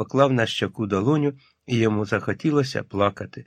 поклав на щоку долоню, і йому захотілося плакати.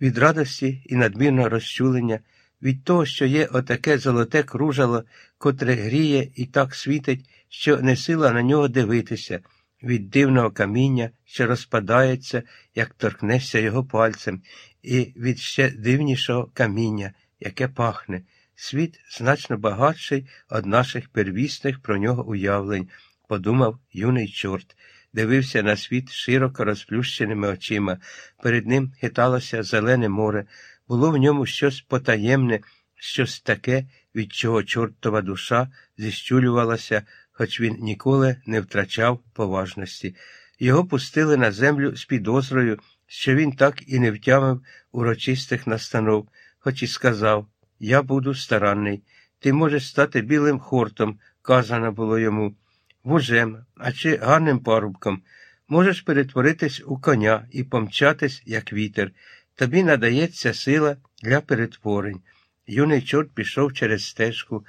Від радості і надмірного розчулення, від того, що є отаке золоте кружало, котре гріє і так світить, що не сила на нього дивитися, від дивного каміння, що розпадається, як торкнешся його пальцем, і від ще дивнішого каміння, яке пахне. Світ значно багатший від наших первісних про нього уявлень, подумав юний чорт. Дивився на світ широко розплющеними очима. Перед ним хиталося зелене море, було в ньому щось потаємне, щось таке, від чого чортова душа зіщулювалася, хоч він ніколи не втрачав поважності. Його пустили на землю з підозрою, що він так і не втямив урочистих настанов, хоч і сказав Я буду старанний, ти можеш стати білим хортом, казано було йому, вужем, а чи гарним парубком. Можеш перетворитись у коня і помчатись, як вітер. Тобі надається сила для перетворень. Юний чорт пішов через стежку.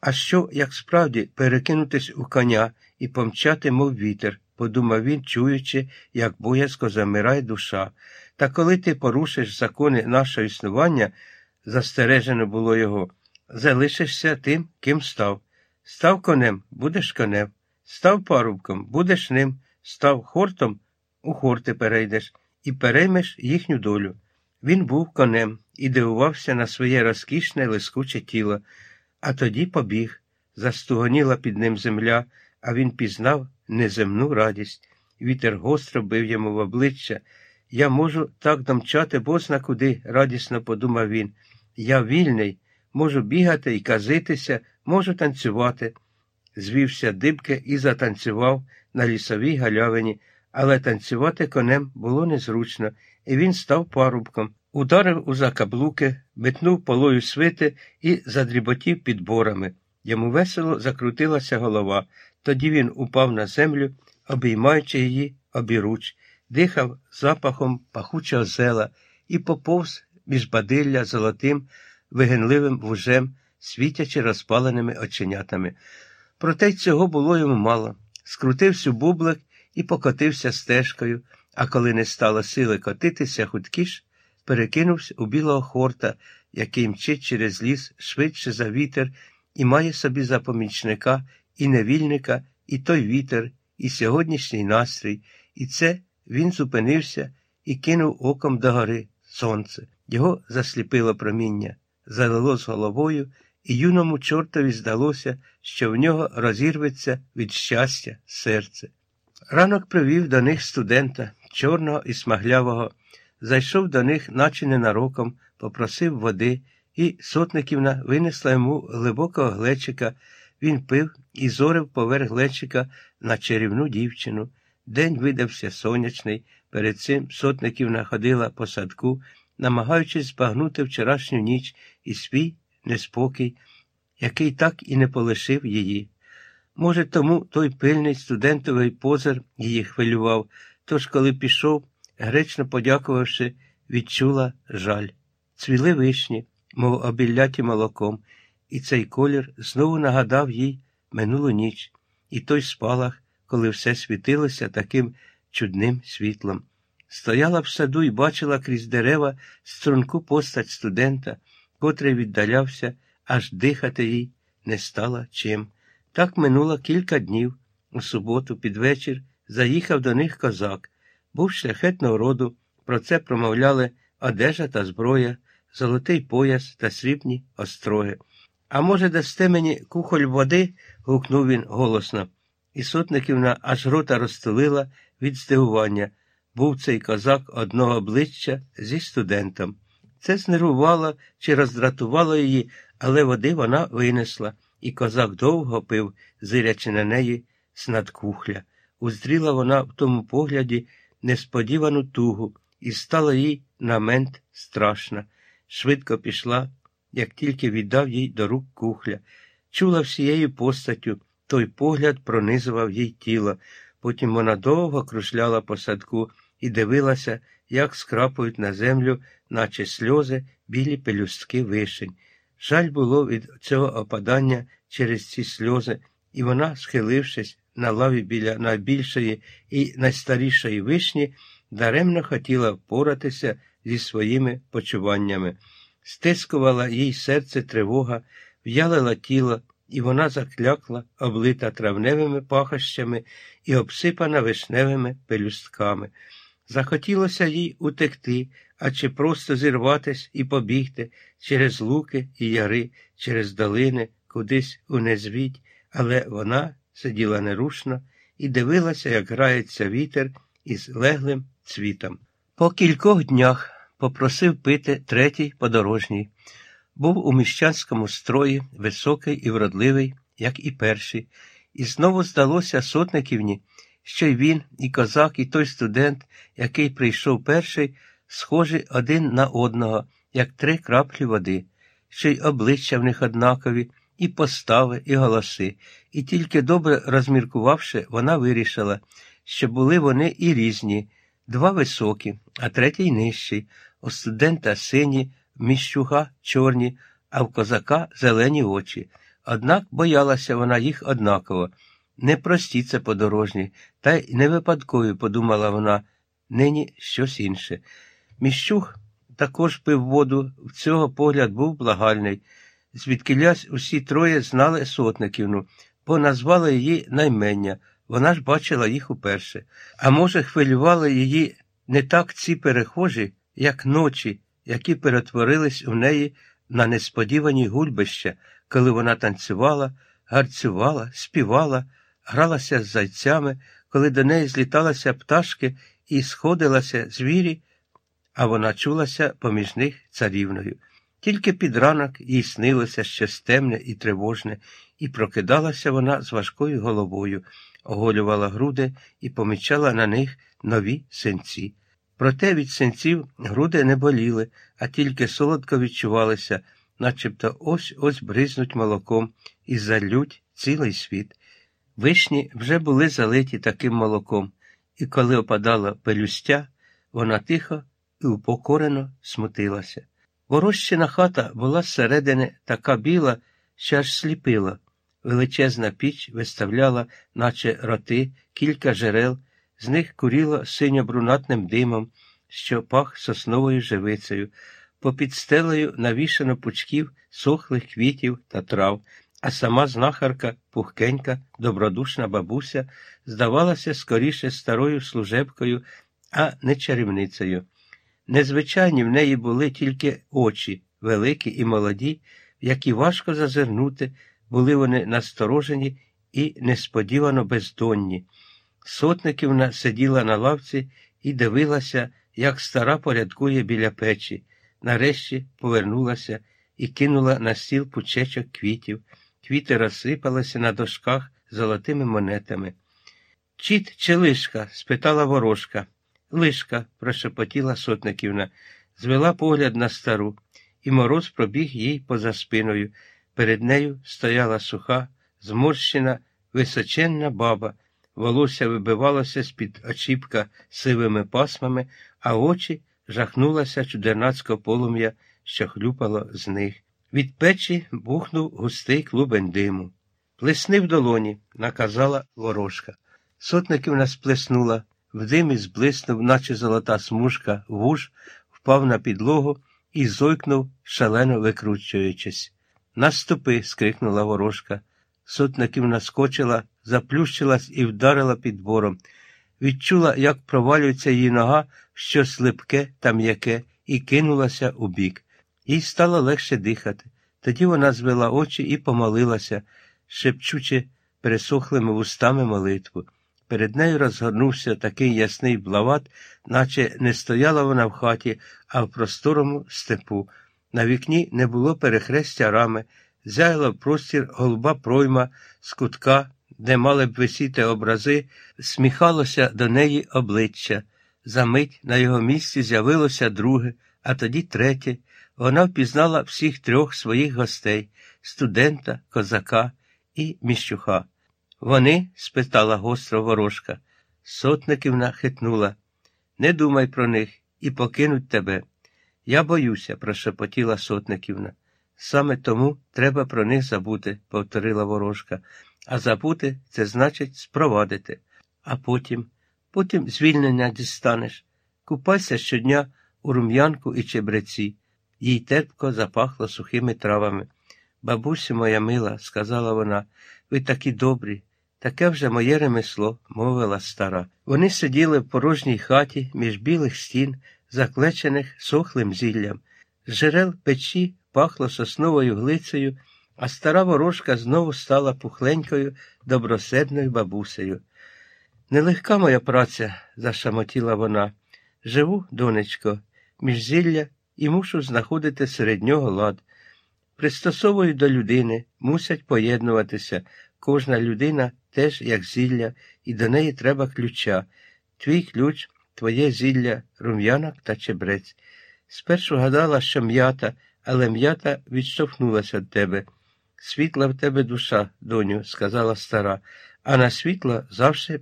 А що, як справді, перекинутись у коня і помчати, мов вітер, подумав він, чуючи, як боязко замирає душа. Та коли ти порушиш закони нашого існування, застережено було його, залишишся тим, ким став. Став конем, будеш конем, став парубком, будеш ним, став хортом, у хорти перейдеш і переймеш їхню долю. Він був конем і дивувався на своє розкішне лискуче тіло, а тоді побіг. Застугоніла під ним земля, а він пізнав неземну радість. Вітер гостро бив йому в обличчя. Я можу так домчати бозна куди, радісно подумав він. Я вільний, можу бігати і казитися, можу танцювати. Звівся дибки і затанцював на лісовій галявині, але танцювати конем було незручно, і він став парубком, ударив у закаблуки, метнув полою свити і задріботів підборами. Йому весело закрутилася голова. Тоді він упав на землю, обіймаючи її обіруч, дихав запахом пахучого зела і поповз між бадилля золотим, вигенливим вужем, світячи розпаленими оченятами. Проте цього було йому мало. Скрутився бублик і покотився стежкою, а коли не стало сили котитися худкіш, перекинувся у білого хорта, який мчить через ліс швидше за вітер, і має собі за помічника і невільника, і той вітер, і сьогоднішній настрій, і це він зупинився і кинув оком догори сонце. Його засліпило проміння, залило з головою, і юному чортові здалося, що в нього розірветься від щастя серце. Ранок привів до них студента, чорного і смаглявого, зайшов до них, наче ненароком, попросив води, і сотниківна винесла йому глибокого глечика. Він пив і зорив поверх глечика на чарівну дівчину. День видався сонячний. Перед цим сотниківна ходила по садку, намагаючись збагнути вчорашню ніч і свій неспокій, який так і не полишив її. Може, тому той пильний студентовий позир її хвилював, тож, коли пішов, гречно подякувавши, відчула жаль. Цвіли вишні, мов обілляті молоком, і цей колір знову нагадав їй минулу ніч, і той спалах, коли все світилося таким чудним світлом. Стояла в саду і бачила крізь дерева струнку постать студента, котрий віддалявся, аж дихати їй не стало чим. Так минуло кілька днів. У суботу, під вечір, заїхав до них козак. Був шляхетного роду, про це промовляли одежа та зброя, золотий пояс та срібні остроги. А може, дасте мені кухоль води? гукнув він голосно, і сотниківна аж рота розтулила від здивування. Був цей козак одного обличчя зі студентом. Це знервувало чи роздратувало її, але води вона винесла, і козак довго пив, зирячи на неї з надкухля. Уздріла вона в тому погляді несподівану тугу, і стала їй на мент страшна. Швидко пішла, як тільки віддав їй до рук кухля. Чула всією постаттю, той погляд пронизував їй тіло. Потім вона довго кружляла по садку і дивилася, як скрапують на землю, наче сльози, білі пелюстки вишень. Жаль було від цього опадання через ці сльози, і вона, схилившись на лаві біля найбільшої і найстарішої вишні, даремно хотіла впоратися зі своїми почуваннями. Стискувала їй серце тривога, в'ялила тіло, і вона заклякла, облита травневими пахощами і обсипана вишневими пелюстками. Захотілося їй утекти, а чи просто зірватись і побігти через луки і яри, через долини, кудись у незвідь, але вона сиділа нерушно і дивилася, як грається вітер із леглим цвітом. По кількох днях попросив пити третій подорожній. Був у міщанському строї, високий і вродливий, як і перший, і знову здалося сотниківні, що й він, і козак, і той студент, який прийшов перший, схожі один на одного, як три краплі води, що й обличчя в них однакові, і постави, і голоси, і тільки добре розміркувавши, вона вирішила, що були вони і різні, два високі, а третій нижчий, у студента сині, в міщуга чорні, а в козака зелені очі. Однак боялася вона їх однаково. Не прості це подорожні, та й не випадкові, подумала вона, нині щось інше. Міщух також пив воду, в цього погляд був благальний. Звідкилясь усі троє знали сотниківну, бо назвали її наймення. Вона ж бачила їх уперше. А може, хвилювали її не так ці перехожі, як ночі, які перетворились у неї на несподівані гульбища, коли вона танцювала, гарцювала, співала, гралася з зайцями, коли до неї зліталися пташки і сходилася звірі, а вона чулася поміж них царівною. Тільки під ранок їй снилося щось темне і тривожне, і прокидалася вона з важкою головою, оголювала груди і помічала на них нові синці. Проте від синців груди не боліли, а тільки солодко відчувалися, начебто ось ось бризнуть молоком і залють цілий світ. Вишні вже були залиті таким молоком, і коли опадала пелюстя, вона тихо і упокорено смутилася. Ворощина хата була зсередини така біла, що аж сліпила. Величезна піч виставляла, наче роти, кілька жерел, з них куріло синьо-брунатним димом, що пах сосновою живицею, попід стелею навішано пучків сохлих квітів та трав, а сама знахарка, пухкенька, добродушна бабуся, здавалася скоріше старою служебкою, а не чарівницею. Незвичайні в неї були тільки очі, великі і молоді, в які важко зазирнути, були вони насторожені і несподівано бездонні. Сотниківна сиділа на лавці і дивилася, як стара порядкує біля печі. Нарешті повернулася і кинула на стіл пучечок квітів. Квіти розсипалися на дошках золотими монетами. Чіт чи лишка? спитала ворожка. Лишка, прошепотіла сотниківна, звела погляд на стару, і мороз пробіг їй поза спиною. Перед нею стояла суха, зморщена, височенна баба, волосся вибивалося з-під очіпка сивими пасмами, а очі жахнулася чудернацького полум'я, що хлюпало з них. Від печі бухнув густий клубень диму. Плесни в долоні, наказала ворожка. Сотниківна сплеснула. В димі зблиснув, наче золота смужка, вуж, впав на підлогу і зойкнув, шалено викручуючись. Наступи. скрикнула ворожка. Сотників наскочила, заплющилась і вдарила підбором. Відчула, як провалюється її нога, щось липке та м'яке, і кинулася у бік. Їй стало легше дихати. Тоді вона звела очі і помолилася, шепчучи пересохлими вустами молитву. Перед нею розгорнувся такий ясний блават, наче не стояла вона в хаті, а в просторому степу. На вікні не було перехрестя рами, зяяла в простір голуба пройма з кутка, де мали б висіти образи, сміхалося до неї обличчя. Замить на його місці з'явилося друге, а тоді третє. Вона впізнала всіх трьох своїх гостей студента, козака і міщуха. Вони? спитала гостро ворожка. Сотниківна хитнула. Не думай про них і покинуть тебе. Я боюся, прошепотіла сотниківна. Саме тому треба про них забути, повторила ворожка. а забути це значить спровадити. А потім, потім звільнення дістанеш. Купайся щодня у рум'янку і чебреці. Їй терпко запахло сухими травами. Бабусю моя мила, сказала вона, ви такі добрі. Таке вже моє ремесло, мовила стара. Вони сиділи в порожній хаті між білих стін, заклечених сохлим зіллям. З жерел печі пахло сосновою глицею, а стара ворожка знову стала пухленькою, добросердною бабусею. Нелегка моя праця, зашамотіла вона. Живу, донечко, між зілля і мушу знаходити серед нього лад. Пристосовую до людини, мусять поєднуватися. Кожна людина теж як зілля, і до неї треба ключа. Твій ключ, твоє зілля, рум'янок та чебрець. Спершу гадала, що м'ята, але м'ята відштовхнулася від тебе. Світла в тебе душа, доню, сказала стара, а на світло завжди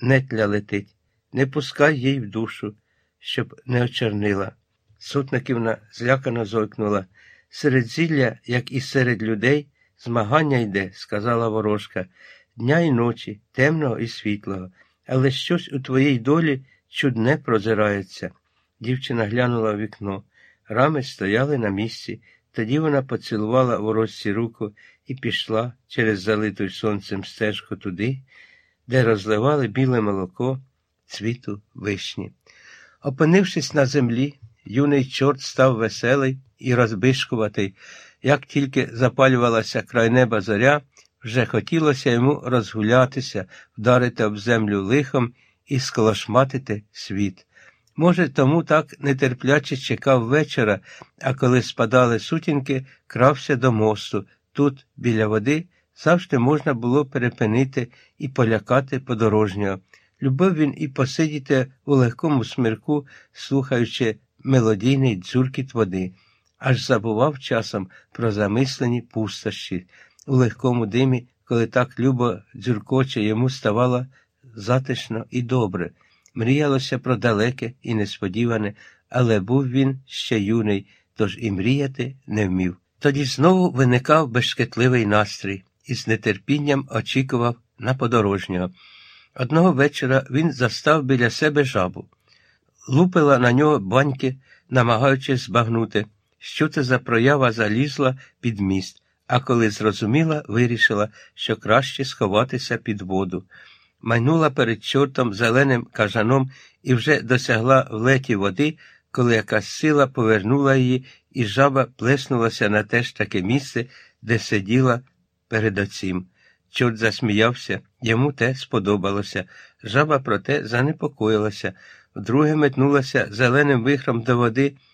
нетля летить. Не пускай їй в душу, щоб не очернила. Сутниківна злякано зойкнула. Серед зілля, як і серед людей, змагання йде, сказала ворожка, дня й ночі, темного і світлого, але щось у твоїй долі чудне прозирається. Дівчина глянула в вікно. Рами стояли на місці, тоді вона поцілувала ворожці руку і пішла через залиту сонцем стежку туди, де розливали біле молоко цвіту вишні. Опинившись на землі, юний чорт став веселий і розбишкуватий. Як тільки запалювалася край неба зоря, вже хотілося йому розгулятися, вдарити об землю лихом і сколошматити світ. Може, тому так нетерпляче чекав вечора, а коли спадали сутінки, крався до мосту. Тут, біля води, завжди можна було перепинити і полякати подорожнього. Любив він і посидіти у легкому смірку, слухаючи мелодійний дзюркіт води, аж забував часом про замислені пустощі. У легкому димі, коли так любо дзюркоче, йому ставало затишно і добре. Мріялося про далеке і несподіване, але був він ще юний, тож і мріяти не вмів. Тоді знову виникав безшкетливий настрій і з нетерпінням очікував на подорожнього. Одного вечора він застав біля себе жабу, лупила на нього баньки, намагаючись збагнути, що це за проява залізла під міст, а коли зрозуміла, вирішила, що краще сховатися під воду. Майнула перед чортом зеленим кажаном і вже досягла в леті води, коли якась сила повернула її, і жаба плеснулася на те ж таке місце, де сиділа перед оцім. Чорт засміявся, йому те сподобалося. Жаба проте занепокоїлася. Вдруге метнулася зеленим вихром до води